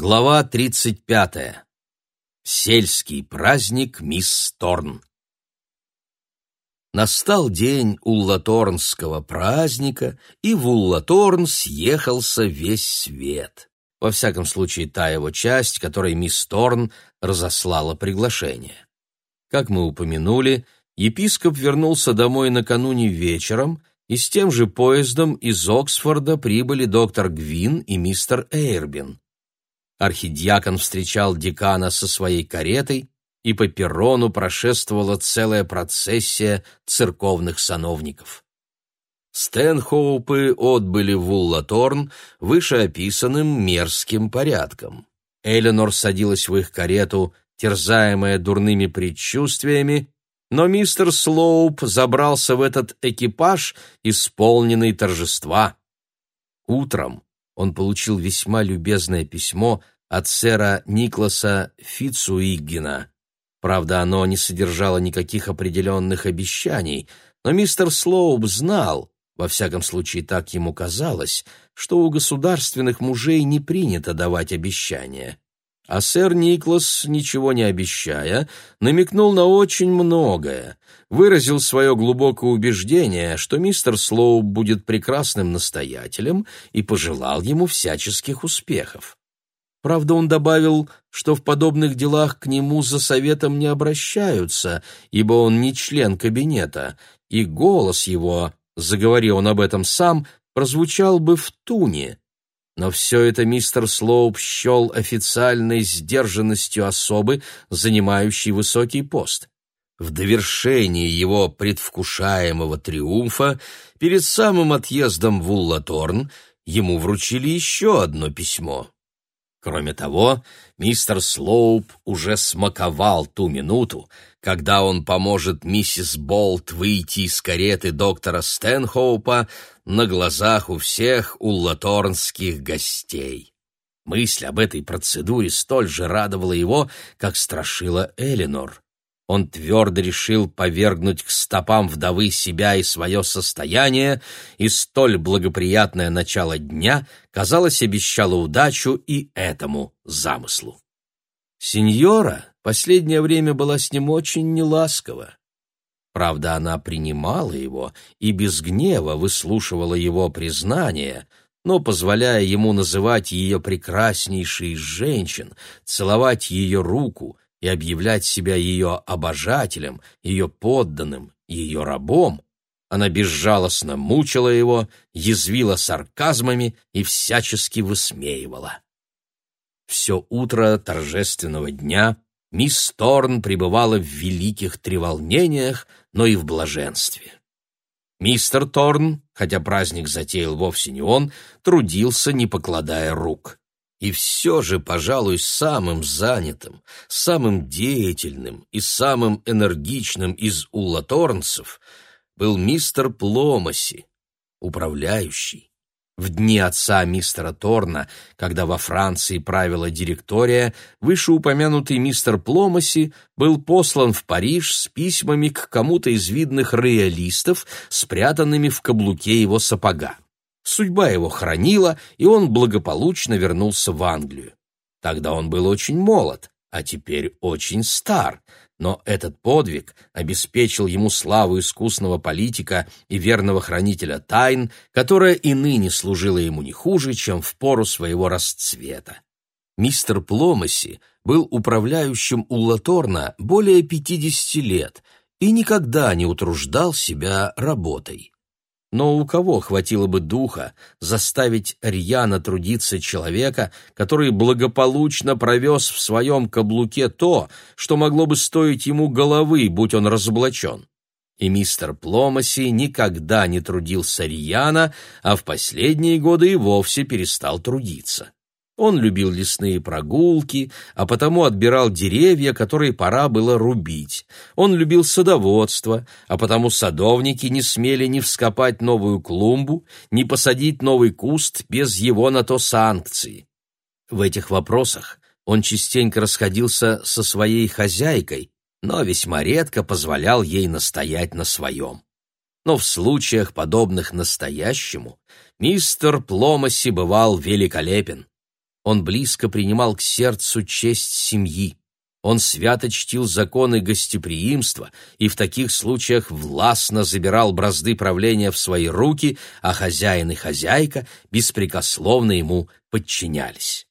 Глава 35. Сельский праздник мисс Торн. Настал день Уллаторнского праздника, и в Уллаторн съехался весь свет. Во всяком случае, та его часть, которой мисс Торн разослала приглашение. Как мы упомянули, епископ вернулся домой накануне вечером, и с тем же поездом из Оксфорда прибыли доктор Гвин и мистер Эйрбин. Архидиакон встречал декана со своей каретой, и по перрону прошествовала целая процессия церковных сановников. Стэнхоупы отбыли в Уллаторн вышеописанным мерзким порядком. Эленор садилась в их карету, терзаемая дурными предчувствиями, но мистер Слоуп забрался в этот экипаж, исполненный торжества. Утром он получил весьма любезное письмо от сэра Никласа Фицуиггена. Правда, оно не содержало никаких определенных обещаний, но мистер Слоуп знал, во всяком случае так ему казалось, что у государственных мужей не принято давать обещания. А сэр Никлас, ничего не обещая, намекнул на очень многое, выразил свое глубокое убеждение, что мистер Слоу будет прекрасным настоятелем и пожелал ему всяческих успехов. Правда, он добавил, что в подобных делах к нему за советом не обращаются, ибо он не член кабинета, и голос его, заговорил он об этом сам, прозвучал бы в туне, но все это мистер Слоуп счел официальной сдержанностью особы, занимающей высокий пост. В довершении его предвкушаемого триумфа перед самым отъездом в Уллаторн ему вручили еще одно письмо. Кроме того, мистер Слоуп уже смаковал ту минуту, когда он поможет миссис Болт выйти из кареты доктора Стэнхоупа на глазах у всех уллаторнских гостей. Мысль об этой процедуре столь же радовала его, как страшила Элинор. Он твердо решил повергнуть к стопам вдовы себя и свое состояние, и столь благоприятное начало дня, казалось, обещало удачу и этому замыслу. Сеньора последнее время была с ним очень неласкова. Правда, она принимала его и без гнева выслушивала его признание, но, позволяя ему называть ее прекраснейшей из женщин, целовать ее руку — и объявлять себя ее обожателем, ее подданным, ее рабом, она безжалостно мучила его, язвила сарказмами и всячески высмеивала. Все утро торжественного дня мисс Торн пребывала в великих треволнениях, но и в блаженстве. Мистер Торн, хотя праздник затеял вовсе не он, трудился, не покладая рук. И все же, пожалуй, самым занятым, самым деятельным и самым энергичным из уллаторнцев был мистер Пломаси, управляющий. В дни отца мистера Торна, когда во Франции правила директория, вышеупомянутый мистер Пломаси был послан в Париж с письмами к кому-то из видных роялистов, спрятанными в каблуке его сапога. Судьба его хранила, и он благополучно вернулся в Англию. Тогда он был очень молод, а теперь очень стар, но этот подвиг обеспечил ему славу искусного политика и верного хранителя тайн, которая и ныне служила ему не хуже, чем в пору своего расцвета. Мистер Пломаси был управляющим у Латорна более 50 лет и никогда не утруждал себя работой. Но у кого хватило бы духа заставить рьяно трудиться человека, который благополучно провез в своем каблуке то, что могло бы стоить ему головы, будь он разоблачен? И мистер Пломаси никогда не трудился рьяно, а в последние годы и вовсе перестал трудиться. Он любил лесные прогулки, а потому отбирал деревья, которые пора было рубить. Он любил садоводство, а потому садовники не смели ни вскопать новую клумбу, ни посадить новый куст без его на то санкции. В этих вопросах он частенько расходился со своей хозяйкой, но весьма редко позволял ей настоять на своем. Но в случаях, подобных настоящему, мистер Пломаси бывал великолепен. Он близко принимал к сердцу честь семьи. Он свято чтил законы гостеприимства и в таких случаях властно забирал бразды правления в свои руки, а хозяин и хозяйка беспрекословно ему подчинялись.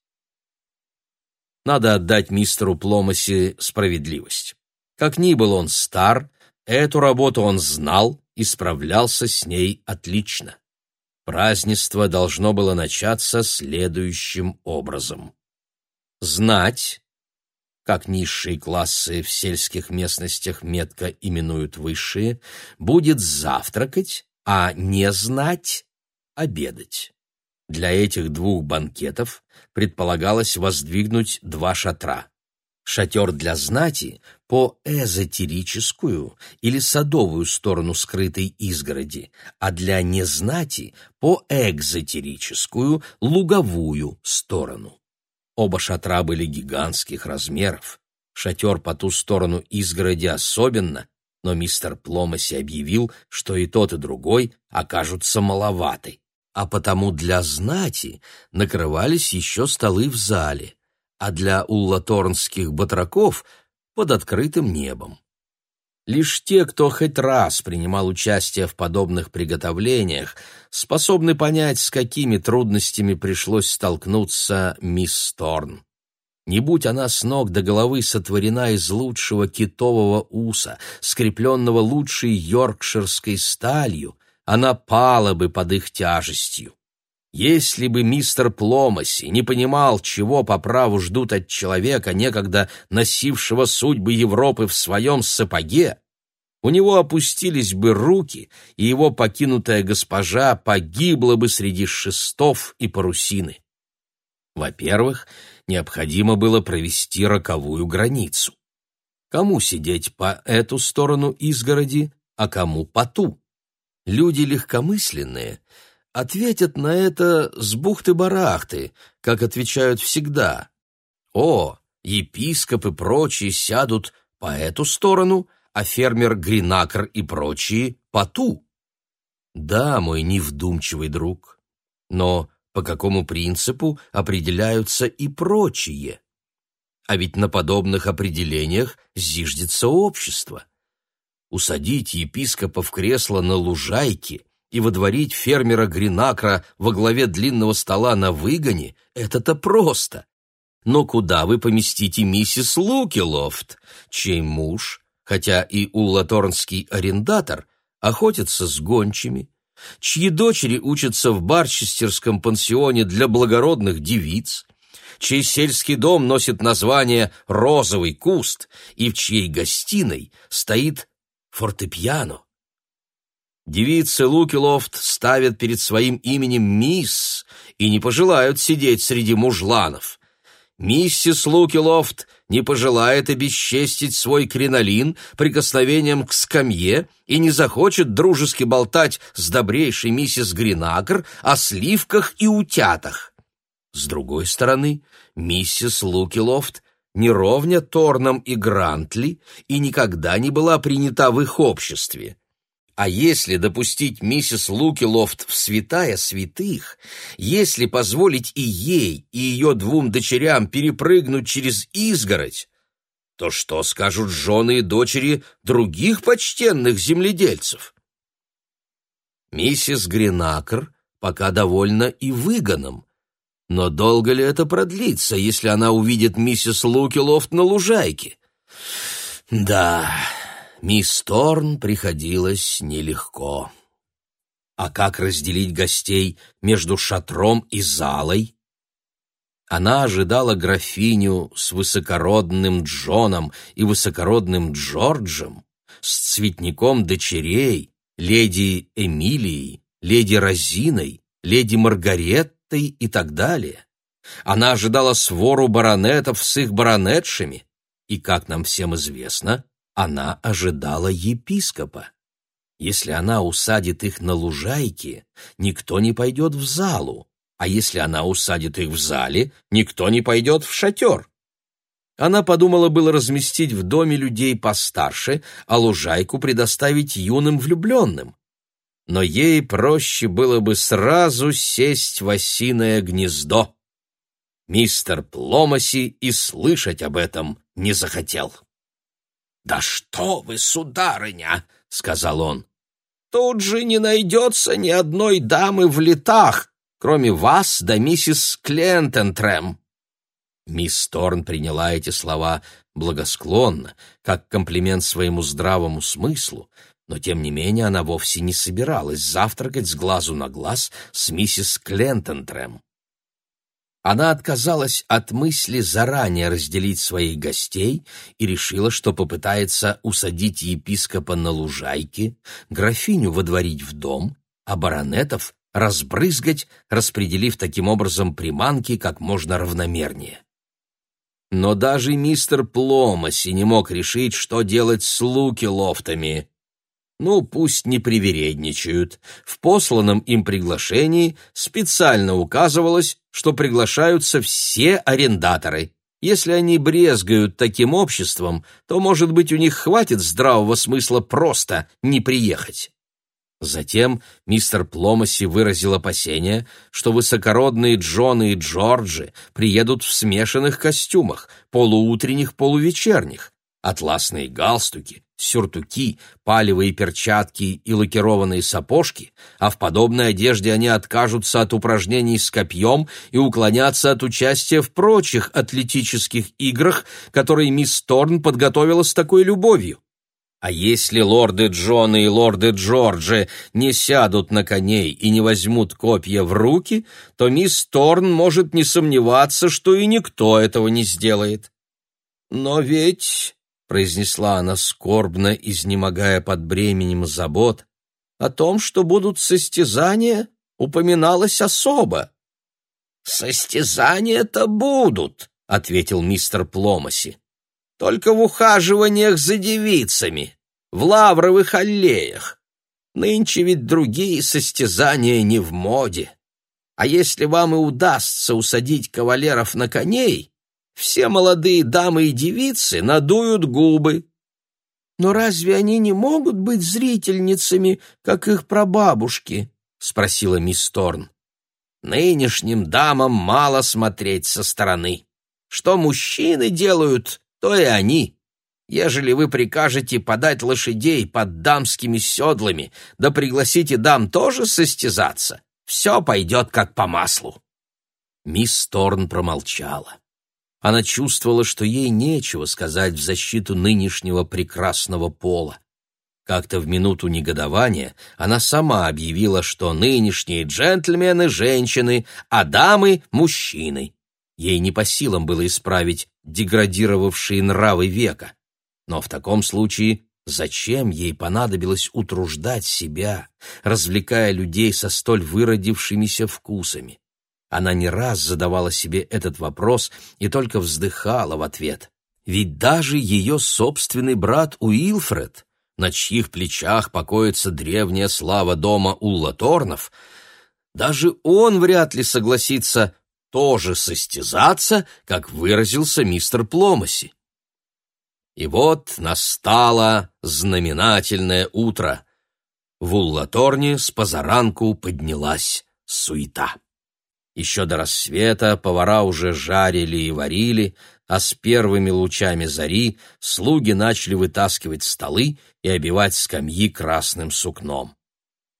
Надо отдать мистеру Пломаси справедливость. Как ни был он стар, эту работу он знал и справлялся с ней отлично. Празднество должно было начаться следующим образом. Знать, как низшие классы в сельских местностях метко именуют высшие, будет завтракать, а не знать — обедать. Для этих двух банкетов предполагалось воздвигнуть два шатра. Шатер для знати по эзотерическую или садовую сторону скрытой изгороди, а для незнати по экзотерическую луговую сторону. Оба шатра были гигантских размеров. Шатер по ту сторону изгороди особенно, но мистер Пломаси объявил, что и тот, и другой окажутся маловаты, а потому для знати накрывались еще столы в зале, а для уллаторнских батраков — под открытым небом. Лишь те, кто хоть раз принимал участие в подобных приготовлениях, способны понять, с какими трудностями пришлось столкнуться мисс Торн. Не будь она с ног до головы сотворена из лучшего китового уса, скрепленного лучшей йоркширской сталью, она пала бы под их тяжестью. Если бы мистер Пломаси не понимал, чего по праву ждут от человека, некогда носившего судьбы Европы в своем сапоге, у него опустились бы руки, и его покинутая госпожа погибла бы среди шестов и парусины. Во-первых, необходимо было провести роковую границу. Кому сидеть по эту сторону изгороди, а кому по ту? Люди легкомысленные — ответят на это с бухты-барахты, как отвечают всегда. О, епископ и прочие сядут по эту сторону, а фермер Гринакр и прочие по ту. Да, мой невдумчивый друг, но по какому принципу определяются и прочие? А ведь на подобных определениях зиждется общество. Усадить епископа в кресло на лужайке и водворить фермера Гринакра во главе длинного стола на выгоне — это-то просто. Но куда вы поместите миссис Лукилофт, чей муж, хотя и уллаторнский арендатор, охотится с гончими, чьи дочери учатся в барчестерском пансионе для благородных девиц, чей сельский дом носит название «Розовый куст» и в чьей гостиной стоит фортепиано. Девицы Лукилофт ставят перед своим именем «мисс» и не пожелают сидеть среди мужланов. Миссис Лукилофт не пожелает обесчестить свой кринолин прикосновением к скамье и не захочет дружески болтать с добрейшей миссис Гринакр о сливках и утятах. С другой стороны, миссис Лукилофт не ровня Торном и Грантли и никогда не была принята в их обществе. А если допустить миссис Лукилофт в святая святых, если позволить и ей, и ее двум дочерям перепрыгнуть через изгородь, то что скажут жены и дочери других почтенных земледельцев? Миссис Гринакр пока довольна и выгоном, но долго ли это продлится, если она увидит миссис Лукилофт на лужайке? Да, мисс Торн приходилось нелегко. А как разделить гостей между шатром и залой? Она ожидала графиню с высокородным Джоном и высокородным Джорджем, с цветником дочерей, леди Эмилией, леди Розиной, леди Маргареттой и так далее. Она ожидала свору баронетов с их баронетшами, и, как нам всем известно, она ожидала епископа. Если она усадит их на лужайке, никто не пойдет в залу, а если она усадит их в зале, никто не пойдет в шатер. Она подумала было разместить в доме людей постарше, а лужайку предоставить юным влюбленным. Но ей проще было бы сразу сесть в осиное гнездо. мистер Пломаси и слышать об этом не захотел. «Да что вы, сударыня!» — сказал он. «Тут же не найдется ни одной дамы в летах, кроме вас да миссис Клентентрем». Мисс Торн приняла эти слова благосклонно, как комплимент своему здравому смыслу, но тем не менее она вовсе не собиралась завтракать с глазу на глаз с миссис Клентентрем. Она отказалась от мысли заранее разделить своих гостей и решила, что попытается усадить епископа на лужайке, графиню водворить в дом, а баронетов разбрызгать, распределив таким образом приманки как можно равномернее. Но даже мистер Пломаси не мог решить, что делать с Луки Лофтами. Ну, пусть не привередничают. В посланном им приглашении специально указывалось, что приглашаются все арендаторы. Если они брезгают таким обществом, то, может быть, у них хватит здравого смысла просто не приехать. Затем мистер Пломаси выразил опасение, что высокородные Джоны и Джорджи приедут в смешанных костюмах, полуутренних, полувечерних, атласные галстуки, сюртуки, палевые перчатки и лакированные сапожки, а в подобной одежде они откажутся от упражнений с копьем и уклонятся от участия в прочих атлетических играх, которые мисс Торн подготовила с такой любовью. А если лорды Джона и лорды Джорджи не сядут на коней и не возьмут копья в руки, то мисс Торн может не сомневаться, что и никто этого не сделает. Но ведь, — произнесла она скорбно, изнемогая под бременем забот, — о том, что будут состязания, упоминалось особо. «Состязания-то будут», — ответил мистер Пломаси только в ухаживаниях за девицами, в лавровых аллеях. Нынче ведь другие состязания не в моде. А если вам и удастся усадить кавалеров на коней, все молодые дамы и девицы надуют губы. Но разве они не могут быть зрительницами, как их прабабушки? — спросила мисс Торн. Нынешним дамам мало смотреть со стороны. Что мужчины делают, то и они. Ежели вы прикажете подать лошадей под дамскими седлами, да пригласите дам тоже состязаться, все пойдет как по маслу». Мисс Торн промолчала. Она чувствовала, что ей нечего сказать в защиту нынешнего прекрасного пола. Как-то в минуту негодования она сама объявила, что нынешние джентльмены — женщины, а дамы — мужчины. Ей не по силам было исправить деградировавшие нравы века. Но в таком случае зачем ей понадобилось утруждать себя, развлекая людей со столь выродившимися вкусами? Она не раз задавала себе этот вопрос и только вздыхала в ответ. Ведь даже ее собственный брат Уилфред, на чьих плечах покоится древняя слава дома Уллаторнов, даже он вряд ли согласится тоже состязаться, как выразился мистер Пломаси. И вот настало знаменательное утро. В Уллаторне с позаранку поднялась суета. Еще до рассвета повара уже жарили и варили, а с первыми лучами зари слуги начали вытаскивать столы и обивать скамьи красным сукном.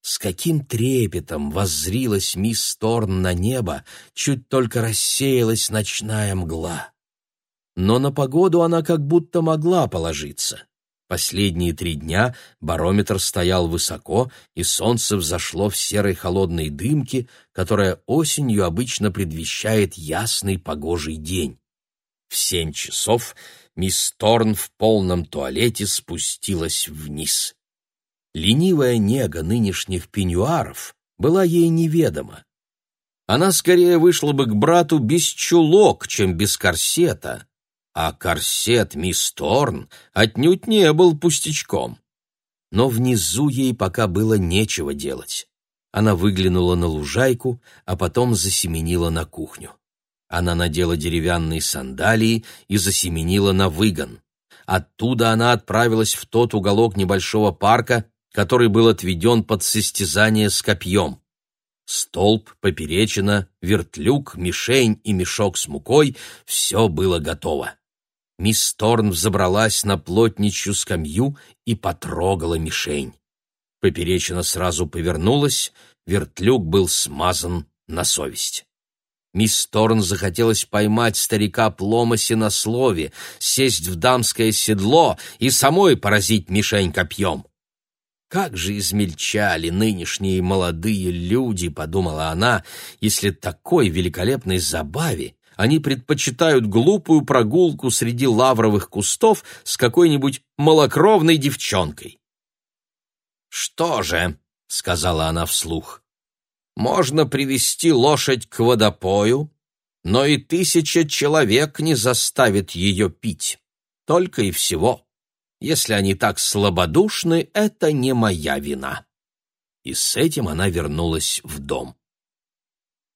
С каким трепетом воззрилась мисс Торн на небо, чуть только рассеялась ночная мгла. Но на погоду она как будто могла положиться. Последние три дня барометр стоял высоко, и солнце взошло в серой холодной дымке, которая осенью обычно предвещает ясный погожий день. В семь часов мисс Торн в полном туалете спустилась вниз. Ленивая нега нынешних пеньюаров была ей неведома. Она скорее вышла бы к брату без чулок, чем без корсета, а корсет мисс Торн отнюдь не был пустячком. Но внизу ей пока было нечего делать. Она выглянула на лужайку, а потом засеменила на кухню. Она надела деревянные сандалии и засеменила на выгон. Оттуда она отправилась в тот уголок небольшого парка, который был отведен под состязание с копьем. Столб, поперечина, вертлюг, мишень и мешок с мукой — все было готово. Мисс Торн взобралась на плотничью скамью и потрогала мишень. Поперечина сразу повернулась, вертлюг был смазан на совесть. Мисс Торн захотелось поймать старика Пломаси на слове, сесть в дамское седло и самой поразить мишень копьем. Как же измельчали нынешние молодые люди, подумала она, если такой великолепной забаве они предпочитают глупую прогулку среди лавровых кустов с какой-нибудь малокровной девчонкой. Что же, сказала она вслух. Можно привести лошадь к водопою, но и тысяча человек не заставит ее пить. Только и всего. Если они так слабодушны, это не моя вина». И с этим она вернулась в дом.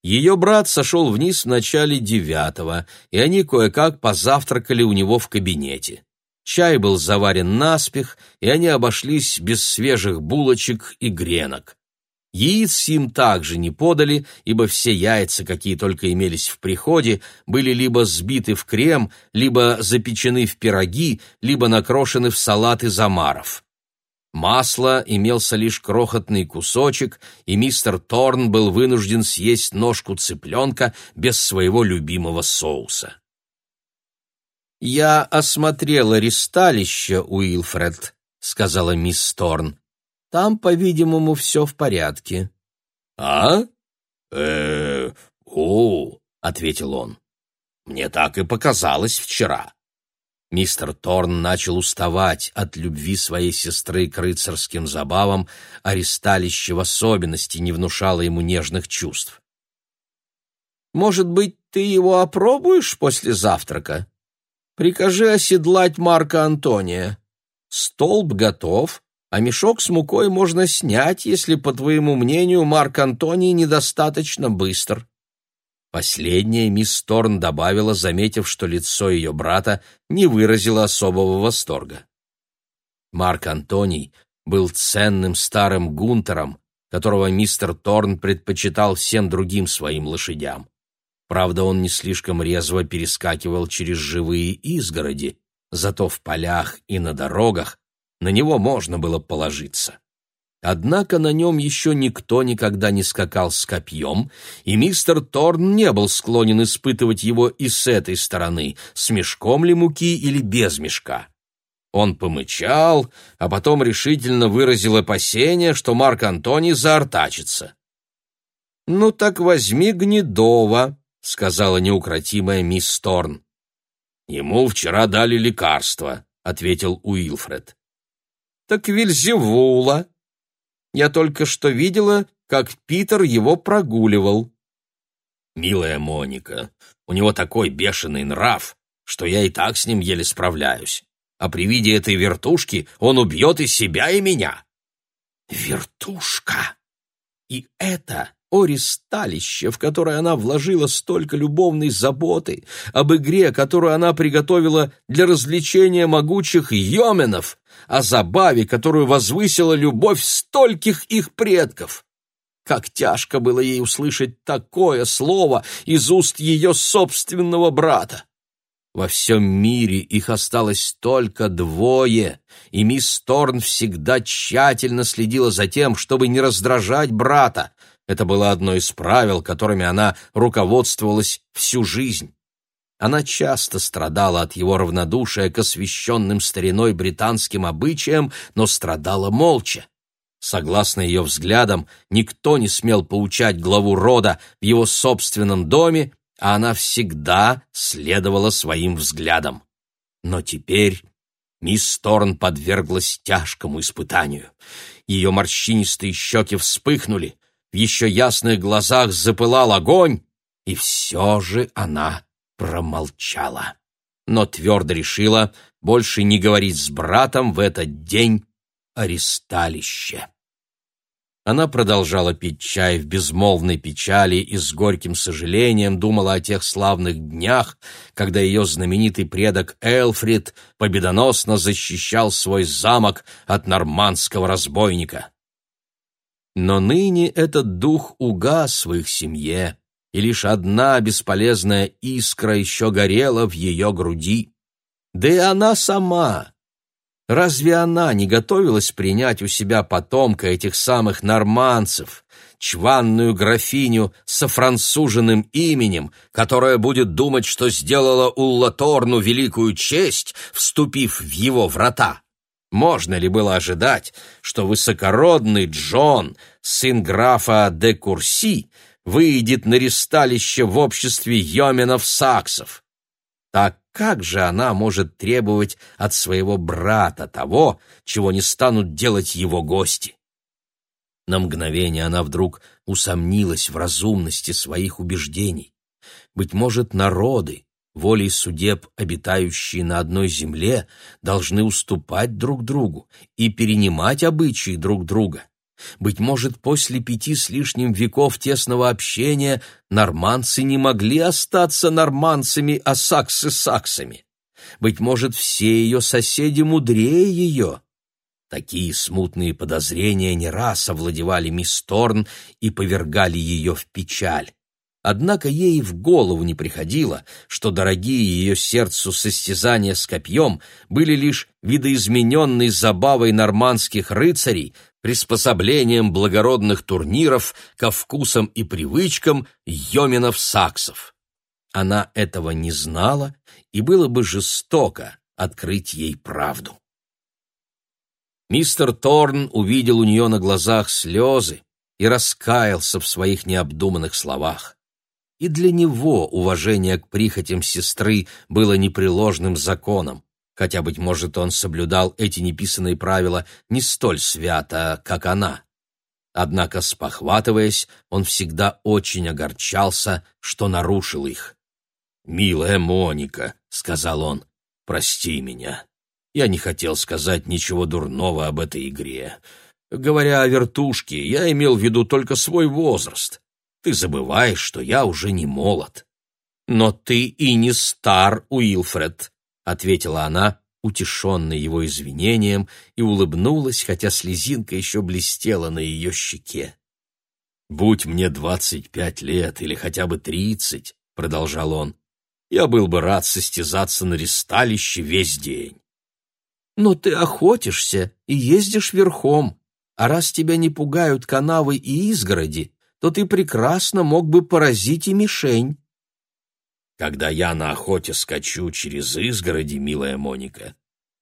Ее брат сошел вниз в начале девятого, и они кое-как позавтракали у него в кабинете. Чай был заварен наспех, и они обошлись без свежих булочек и гренок. Яиц им также не подали, ибо все яйца, какие только имелись в приходе, были либо сбиты в крем, либо запечены в пироги, либо накрошены в салат из омаров. Масла имелся лишь крохотный кусочек, и мистер Торн был вынужден съесть ножку цыпленка без своего любимого соуса. «Я осмотрела ристалище, Уилфред», — сказала мисс Торн. Там, по-видимому, все в порядке. А? Э, о, ответил он. Мне так и показалось вчера. Мистер Торн начал уставать от любви своей сестры к рыцарским забавам, а ристалище в особенности не внушало ему нежных чувств. «Может быть, ты его опробуешь после завтрака? Прикажи оседлать Марка Антония. Столб готов, а мешок с мукой можно снять, если, по твоему мнению, Марк Антоний недостаточно быстр». Последняя мисс Торн добавила, заметив, что лицо ее брата не выразило особого восторга. Марк Антоний был ценным старым гунтером, которого мистер Торн предпочитал всем другим своим лошадям. Правда, он не слишком резво перескакивал через живые изгороди, зато в полях и на дорогах на него можно было положиться. Однако на нем еще никто никогда не скакал с копьем, и мистер Торн не был склонен испытывать его и с этой стороны, с мешком ли муки или без мешка. Он помычал, а потом решительно выразил опасение, что Марк Антоний заортачится. «Ну так возьми Гнедова», — сказала неукротимая мисс Торн. «Ему вчера дали лекарство», — ответил Уилфред так Вильзевула. Я только что видела, как Питер его прогуливал. Милая Моника, у него такой бешеный нрав, что я и так с ним еле справляюсь. А при виде этой вертушки он убьет и себя, и меня. Вертушка! И это о ристалище, в которое она вложила столько любовной заботы, об игре, которую она приготовила для развлечения могучих йоменов, о забаве, которую возвысила любовь стольких их предков. Как тяжко было ей услышать такое слово из уст ее собственного брата. Во всем мире их осталось только двое, и мисс Торн всегда тщательно следила за тем, чтобы не раздражать брата, это было одно из правил, которыми она руководствовалась всю жизнь. Она часто страдала от его равнодушия к освященным стариной британским обычаям, но страдала молча. Согласно ее взглядам, никто не смел поучать главу рода в его собственном доме, а она всегда следовала своим взглядам. Но теперь мисс Торн подверглась тяжкому испытанию. Ее морщинистые щеки вспыхнули, в еще ясных глазах запылал огонь, и все же она промолчала. Но твердо решила больше не говорить с братом в этот день о ресталище. Она продолжала пить чай в безмолвной печали и с горьким сожалением думала о тех славных днях, когда ее знаменитый предок Элфрид победоносно защищал свой замок от нормандского разбойника. Но ныне этот дух угас в их семье, и лишь одна бесполезная искра еще горела в ее груди. Да и она сама. Разве она не готовилась принять у себя потомка этих самых норманцев, чванную графиню со француженным именем, которая будет думать, что сделала Уллаторну великую честь, вступив в его врата? Можно ли было ожидать, что высокородный Джон, сын графа де Курси, выйдет на ресталище в обществе йоменов-саксов? Так как же она может требовать от своего брата того, чего не станут делать его гости? На мгновение она вдруг усомнилась в разумности своих убеждений. Быть может, народы, волей судеб, обитающие на одной земле, должны уступать друг другу и перенимать обычаи друг друга. Быть может, после пяти с лишним веков тесного общения норманцы не могли остаться норманцами, а саксы — саксами. Быть может, все ее соседи мудрее ее. Такие смутные подозрения не раз овладевали мисс Торн и повергали ее в печаль. Однако ей в голову не приходило, что дорогие ее сердцу состязания с копьем были лишь видоизмененной забавой нормандских рыцарей, приспособлением благородных турниров ко вкусам и привычкам йоминов-саксов. Она этого не знала, и было бы жестоко открыть ей правду. Мистер Торн увидел у нее на глазах слезы и раскаялся в своих необдуманных словах и для него уважение к прихотям сестры было непреложным законом, хотя, быть может, он соблюдал эти неписанные правила не столь свято, как она. Однако, спохватываясь, он всегда очень огорчался, что нарушил их. «Милая Моника», — сказал он, — «прости меня. Я не хотел сказать ничего дурного об этой игре. Говоря о вертушке, я имел в виду только свой возраст. Ты забываешь, что я уже не молод. Но ты и не стар, Уилфред, ответила она, утешенная его извинением, и улыбнулась, хотя слезинка еще блестела на ее щеке. «Будь мне двадцать пять лет или хотя бы тридцать», — продолжал он, — «я был бы рад состязаться на ресталище весь день». «Но ты охотишься и ездишь верхом, а раз тебя не пугают канавы и изгороди, то ты прекрасно мог бы поразить и мишень. Когда я на охоте скачу через изгороди, милая Моника,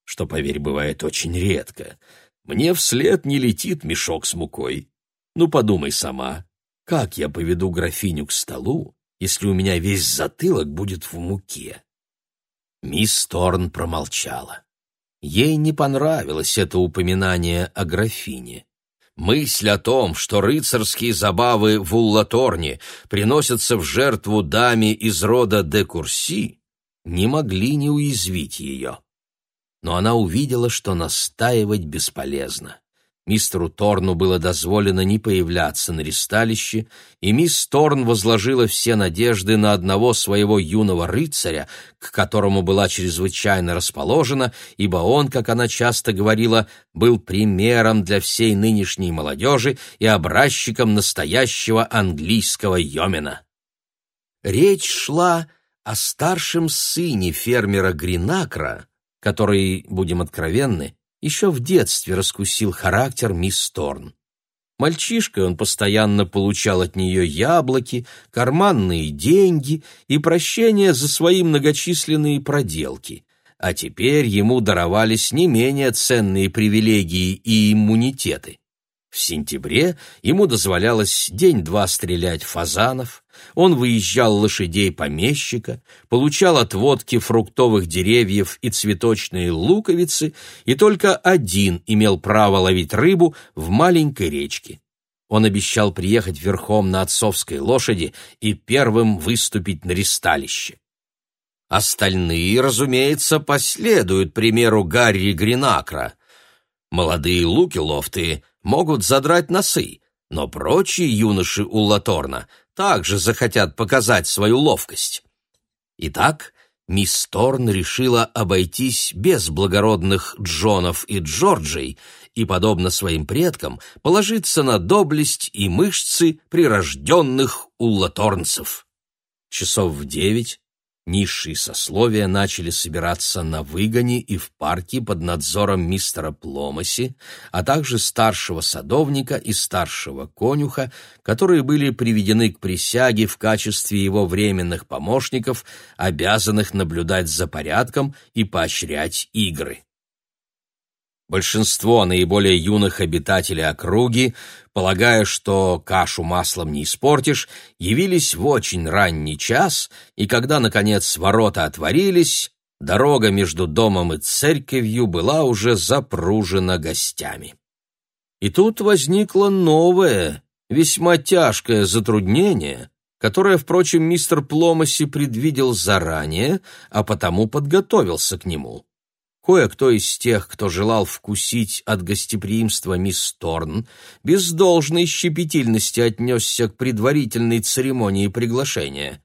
что, поверь, бывает очень редко, мне вслед не летит мешок с мукой. Ну, подумай сама, как я поведу графиню к столу, если у меня весь затылок будет в муке? Мисс Торн промолчала. Ей не понравилось это упоминание о графине. Мысль о том, что рыцарские забавы в Уллаторне приносятся в жертву даме из рода де Курси, не могли не уязвить ее. Но она увидела, что настаивать бесполезно мистеру Торну было дозволено не появляться на ристалище, и мисс Торн возложила все надежды на одного своего юного рыцаря, к которому была чрезвычайно расположена, ибо он, как она часто говорила, был примером для всей нынешней молодежи и образчиком настоящего английского йомена. Речь шла о старшем сыне фермера Гринакра, который, будем откровенны, еще в детстве раскусил характер мисс Торн. Мальчишкой он постоянно получал от нее яблоки, карманные деньги и прощение за свои многочисленные проделки, а теперь ему даровались не менее ценные привилегии и иммунитеты. В сентябре ему дозволялось день-два стрелять фазанов, он выезжал лошадей помещика, получал от водки фруктовых деревьев и цветочные луковицы, и только один имел право ловить рыбу в маленькой речке. Он обещал приехать верхом на отцовской лошади и первым выступить на ристалище. Остальные, разумеется, последуют примеру Гарри Гринакра. Молодые луки-лофты могут задрать носы, но прочие юноши у Латорна также захотят показать свою ловкость. Итак, мисс Торн решила обойтись без благородных Джонов и Джорджей и, подобно своим предкам, положиться на доблесть и мышцы прирожденных уллаторнцев. Часов в девять Низшие сословия начали собираться на выгоне и в парке под надзором мистера Пломаси, а также старшего садовника и старшего конюха, которые были приведены к присяге в качестве его временных помощников, обязанных наблюдать за порядком и поощрять игры. Большинство наиболее юных обитателей округи, полагая, что кашу маслом не испортишь, явились в очень ранний час, и когда, наконец, ворота отворились, дорога между домом и церковью была уже запружена гостями. И тут возникло новое, весьма тяжкое затруднение, которое, впрочем, мистер Пломаси предвидел заранее, а потому подготовился к нему. Кое-кто из тех, кто желал вкусить от гостеприимства мисс Торн, без должной щепетильности отнесся к предварительной церемонии приглашения.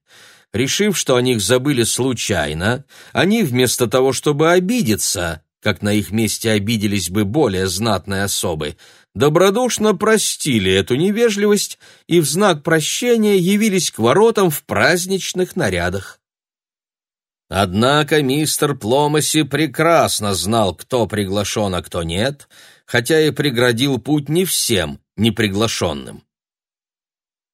Решив, что о них забыли случайно, они вместо того, чтобы обидеться, как на их месте обиделись бы более знатные особы, добродушно простили эту невежливость и в знак прощения явились к воротам в праздничных нарядах. Однако мистер Пломаси прекрасно знал, кто приглашен, а кто нет, хотя и преградил путь не всем неприглашенным.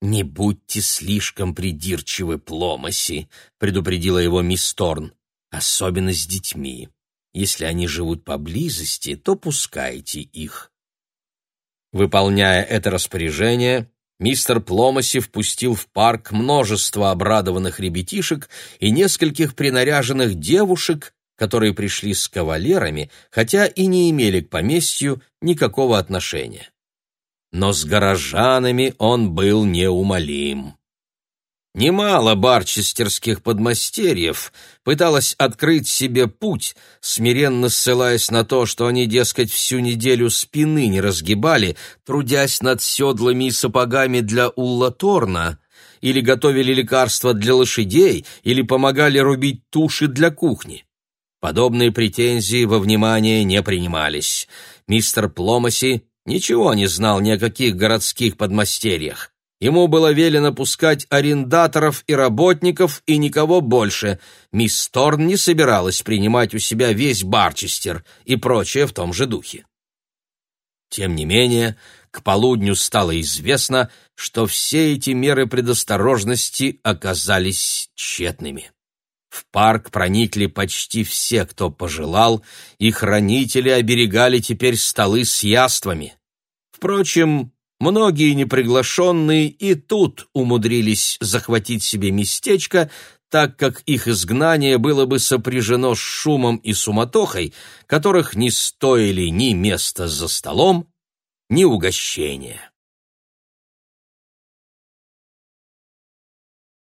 «Не будьте слишком придирчивы, Пломаси», — предупредила его мисс Торн, — «особенно с детьми. Если они живут поблизости, то пускайте их». Выполняя это распоряжение, мистер Пломаси впустил в парк множество обрадованных ребятишек и нескольких принаряженных девушек, которые пришли с кавалерами, хотя и не имели к поместью никакого отношения. Но с горожанами он был неумолим. Немало барчестерских подмастерьев пыталось открыть себе путь, смиренно ссылаясь на то, что они, дескать, всю неделю спины не разгибали, трудясь над седлами и сапогами для уллаторна, или готовили лекарства для лошадей, или помогали рубить туши для кухни. Подобные претензии во внимание не принимались. Мистер Пломаси ничего не знал ни о каких городских подмастерьях. Ему было велено пускать арендаторов и работников и никого больше. Мисс Торн не собиралась принимать у себя весь Барчестер и прочее в том же духе. Тем не менее, к полудню стало известно, что все эти меры предосторожности оказались тщетными. В парк проникли почти все, кто пожелал, и хранители оберегали теперь столы с яствами. Впрочем, Многие неприглашенные и тут умудрились захватить себе местечко, так как их изгнание было бы сопряжено с шумом и суматохой, которых не стоили ни место за столом, ни угощения.